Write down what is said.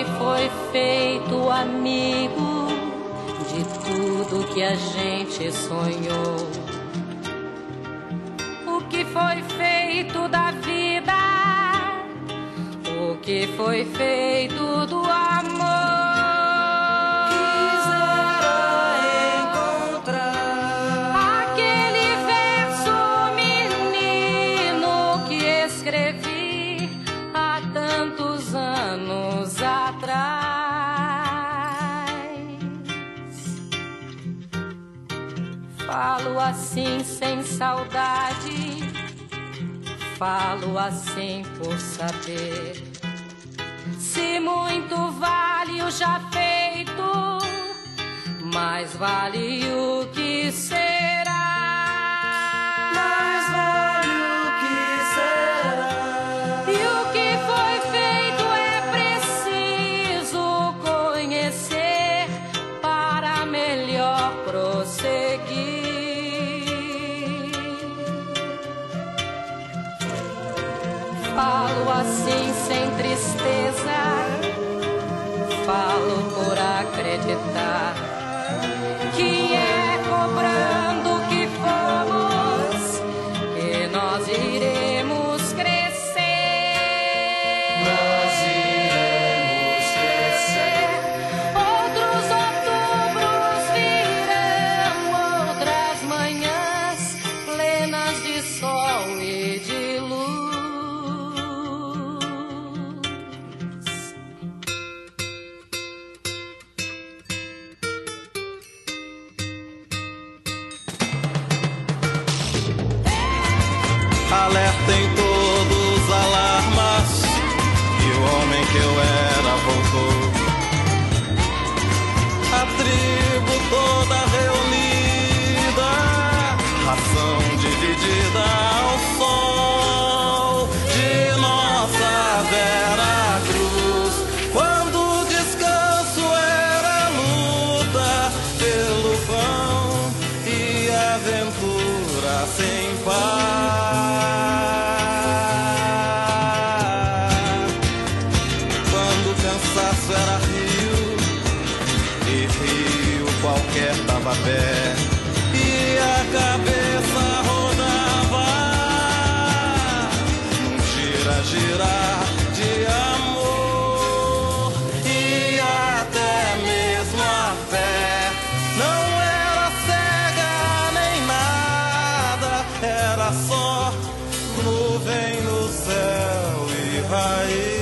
que foi feito amigo de tudo que a gente sonhou. O que foi feito da vida? O que foi feito do Falo assim sem saudade, falo assim por saber. Se muito vale o já feito, mais vale o que Falo assim sem tristeza, falo por acreditar que é Alertem todos os alarmas que o homem que eu era voltou. A tribo toda reunida, ração dividida apertava pé e a cabeça rodava. Num gira girar de amor e até mesmo a fé. Não era cega nem nada era só nuvem no céu e raiz.